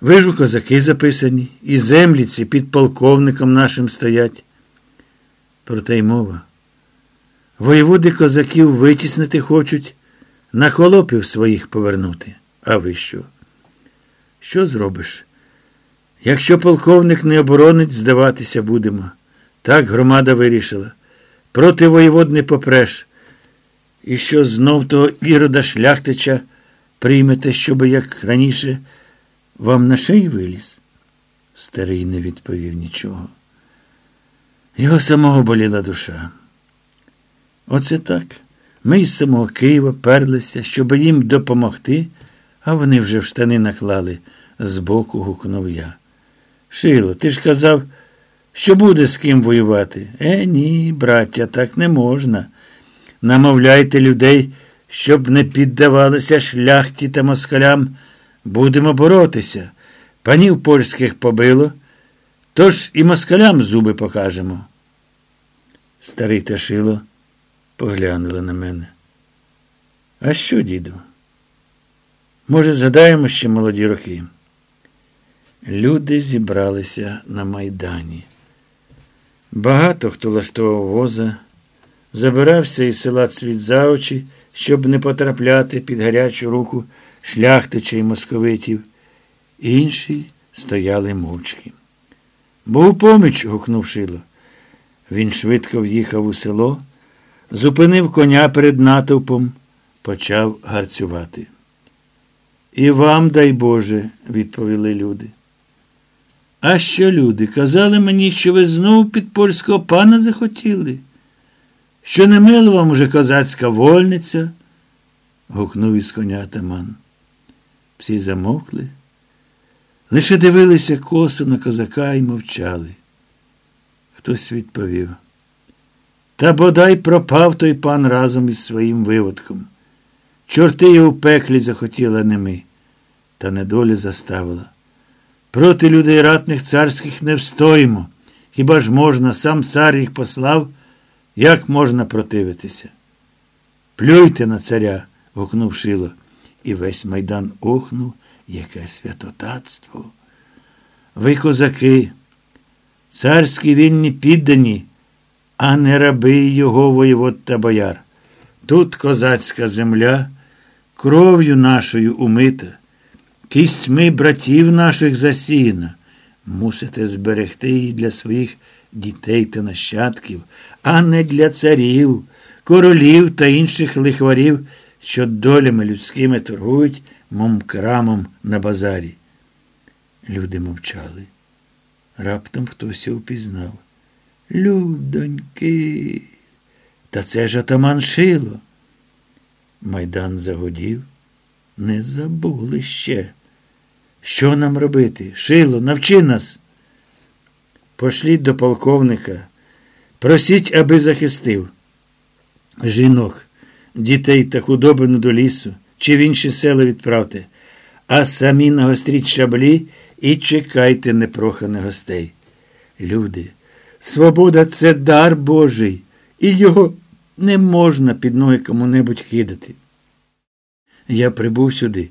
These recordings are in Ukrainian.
Ви ж у козаки записані, і землі ці під полковником нашим стоять. Проте й мова. Воєводи козаків витіснити хочуть, на холопів своїх повернути. А ви що? Що зробиш? Якщо полковник не оборонить, здаватися будемо. Так громада вирішила. Проти воєвод не попреш. І що знов того ірода шляхтича приймете, щоби, як раніше, вам на шиї виліз? Старий не відповів нічого. Його самого боліла душа. Оце так. Ми із самого Києва перлися, щоб їм допомогти, а вони вже в штани наклали, збоку гукнув я. Шило, ти ж казав, що буде з ким воювати. Е, ні, браття, так не можна. Намовляйте людей, щоб не піддавалися шляхті та москалям. Будемо боротися. Панів польських побило, тож і москалям зуби покажемо. Старий та шило поглянули на мене. А що, діду? Може, згадаємо ще молоді роки? Люди зібралися на Майдані. Багато хто лаштував воза, забирався із села цвіт за очі, щоб не потрапляти під гарячу руку шляхтича й московитів. Інші стояли мовчки. Був поміч, гукнув Шило. Він швидко в'їхав у село, зупинив коня перед натовпом, почав гарцювати. І вам, дай Боже, відповіли люди. А що люди? Казали мені, що ви знов під польського пана захотіли? Що не мило вам уже козацька вольниця? гукнув із коня атаман. Всі замовкли, лише дивилися косо на козака і мовчали. Хтось відповів. Та бодай пропав той пан разом із своїм виводком. Чорти його в пеклі захотіла не та недоля заставила. Проти людей ратних царських не встоїмо. Хіба ж можна, сам цар їх послав, як можна противитися? Плюйте на царя, гукнув Шило, і весь майдан охнув, яке святотатство. Ви, козаки, царські вільні піддані, а не раби його воєвод та бояр. Тут козацька земля, кров'ю нашою умита кістьми братів наших засіяна. Мусите зберегти її для своїх дітей та нащадків, а не для царів, королів та інших лихварів, що долями людськими торгують момкрамом на базарі. Люди мовчали. Раптом хтось упізнав. Людоньки, та це ж атаман Шило. Майдан загодів. Не забули ще. Що нам робити? Шило, навчи нас. Пошліть до полковника. Просіть, аби захистив. Жінок, дітей та худобину до лісу, чи в інші села відправте, а самі нагостріть шаблі і чекайте непроханих гостей. Люди, свобода це дар Божий, і його не можна під ноги кому-небудь кидати. Я прибув сюди,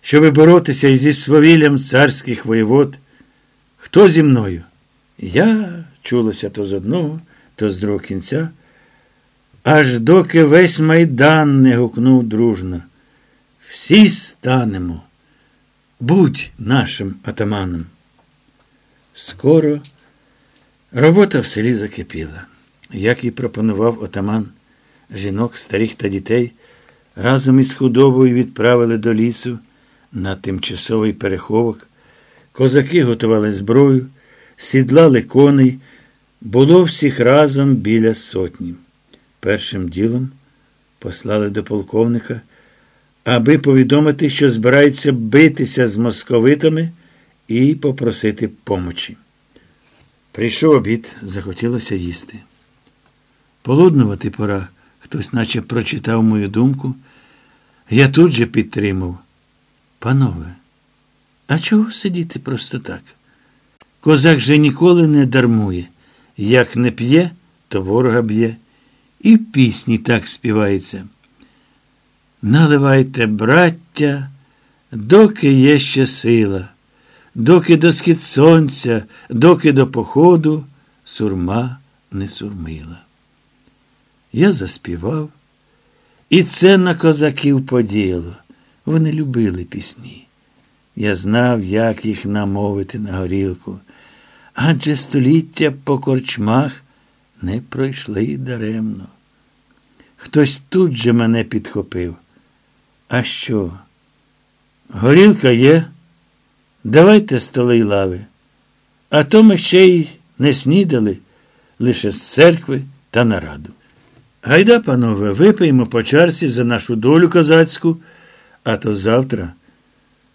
щоби боротися зі свавіллям царських воєвод. Хто зі мною? Я, чулося то з одного, то з другого кінця, аж доки весь майдан не гукнув дружно. Всі станемо. Будь нашим атаманом. Скоро робота в селі закипіла, як і пропонував отаман жінок, старих та дітей разом із худобою відправили до лісу на тимчасовий переховок. Козаки готували зброю, сідлали коней, було всіх разом біля сотні. Першим ділом послали до полковника, аби повідомити, що збираються битися з московитами і попросити помочі. Прийшов обід, захотілося їсти. Полуднувати пора. Хтось наче прочитав мою думку. Я тут же підтримав. Панове, а чого сидіти просто так? Козак же ніколи не дармує. Як не п'є, то ворога б'є. І в пісні так співається. Наливайте, браття, доки є ще сила. доки до схід сонця, доки до походу сурма не сурмила. Я заспівав, і це на козаків поділо. Вони любили пісні. Я знав, як їх намовити на горілку, адже століття по корчмах не пройшли даремно. Хтось тут же мене підхопив. А що? Горілка є? Давайте столи й лави. А то ми ще й не снідали лише з церкви та нараду. Гайда, панове, випиймо по чарці за нашу долю козацьку, а то завтра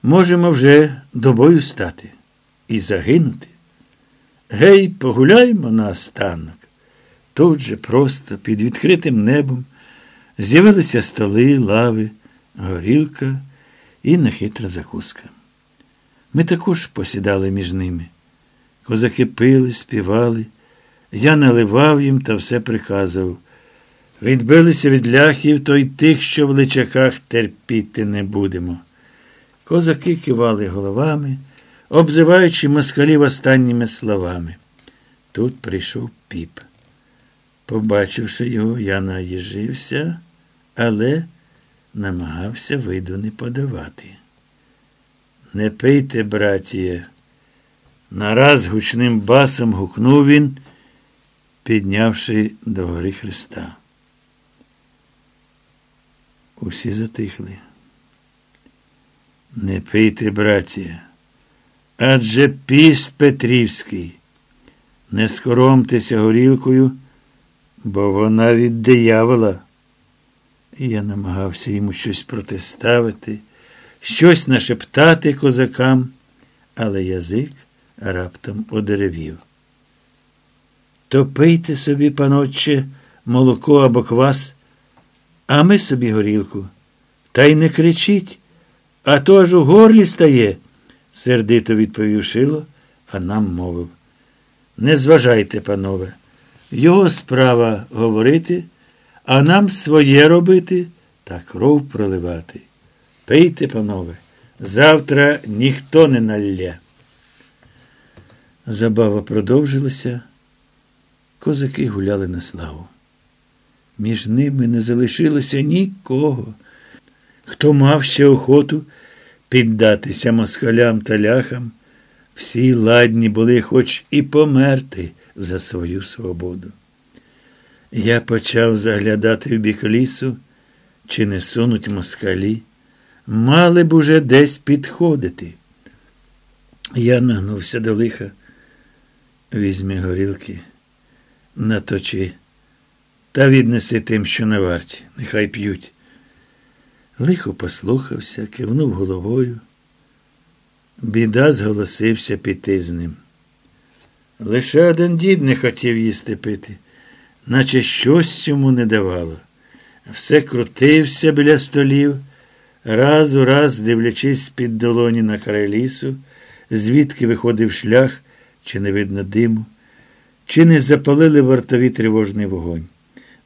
можемо вже до бою стати і загинути. Гей, погуляймо на останок. Тут же просто під відкритим небом з'явилися столи, лави, горілка і нехитра закуска. Ми також посідали між ними. Козаки пили, співали. Я наливав їм та все приказував. Відбилися від ляхів, то й тих, що в личаках терпіти не будемо. Козаки кивали головами, обзиваючи москалів останніми словами. Тут прийшов піп. Побачивши його, я наїжився, але намагався виду не подавати. Не пийте, братіє. Нараз гучним басом гукнув він, піднявши до гори Христа. Усі затихли. Не пийте, братія, адже піст Петрівський. Не скоромтеся горілкою, бо вона від диявола. Я намагався йому щось протиставити, щось нашептати козакам, але язик раптом одеревів. То пийте собі, панотче, молоко або квас, а ми собі горілку. Та й не кричіть, а то аж у горлі стає, сердито відповів Шило, а нам мовив. Не зважайте, панове, його справа говорити, а нам своє робити та кров проливати. Пийте, панове, завтра ніхто не налє. Забава продовжилася, козаки гуляли на славу. Між ними не залишилося нікого, хто мав ще охоту піддатися москалям та ляхам, всі ладні були хоч і померти за свою свободу. Я почав заглядати в бік лісу, чи не сунуть москалі, мали б уже десь підходити. Я нагнувся до лиха. Візьми горілки, наточи та віднеси тим, що на варті, нехай п'ють. Лихо послухався, кивнув головою. Біда зголосився піти з ним. Лише один дід не хотів їсти пити, наче щось йому не давало. Все крутився біля столів, раз у раз дивлячись під долоні на край лісу, звідки виходив шлях, чи не видно диму, чи не запалили вартові тривожний вогонь.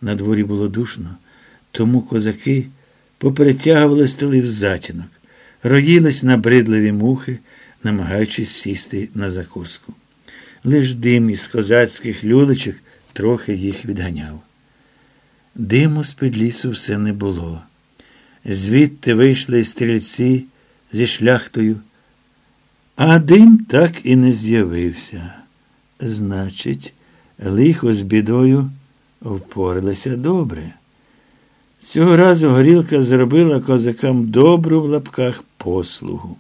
На дворі було душно, тому козаки поперетягували в затінок, роїлись набридливі мухи, намагаючись сісти на закуску. Лиш дим із козацьких люлечок трохи їх відганяв. Диму з під лісу все не було. Звідти вийшли стрільці зі шляхтою, а дим так і не з'явився. Значить, лихо з бідою впоралися добре. Цього разу горілка зробила козакам добру в лапках послугу.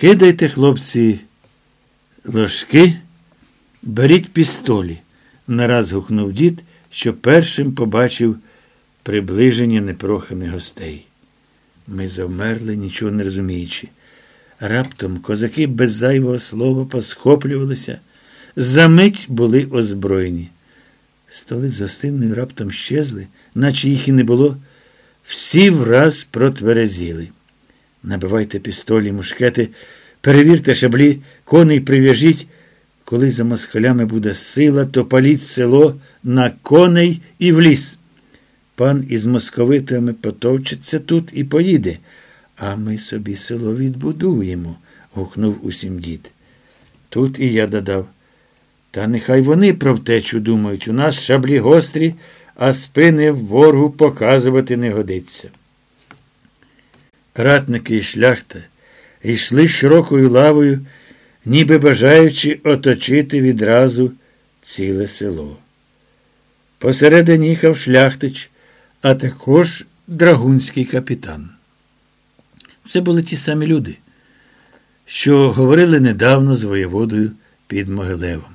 Кидайте, хлопці, ложки, беріть пістолі, нараз гукнув дід, що першим побачив приближення непроханих гостей. Ми завмерли, нічого не розуміючи. Раптом козаки без зайвого слова посхоплювалися, за мить були озброєні. Столи з гостиною раптом щезли, наче їх і не було. Всі враз протверезіли. Набивайте пістолі, мушкети, перевірте шаблі, коней прив'яжіть. Коли за москалями буде сила, то паліть село на коней і в ліс. Пан із московитами потовчиться тут і поїде, а ми собі село відбудуємо, гукнув усім дід. Тут і я додав. Та нехай вони про втечу думають. У нас шаблі гострі, а спини ворогу показувати не годиться. Ратники і шляхта йшли широкою лавою, ніби бажаючи оточити відразу ціле село. Посередині їхав шляхтич, а також драгунський капітан. Це були ті самі люди, що говорили недавно з воєводою під Могилевом.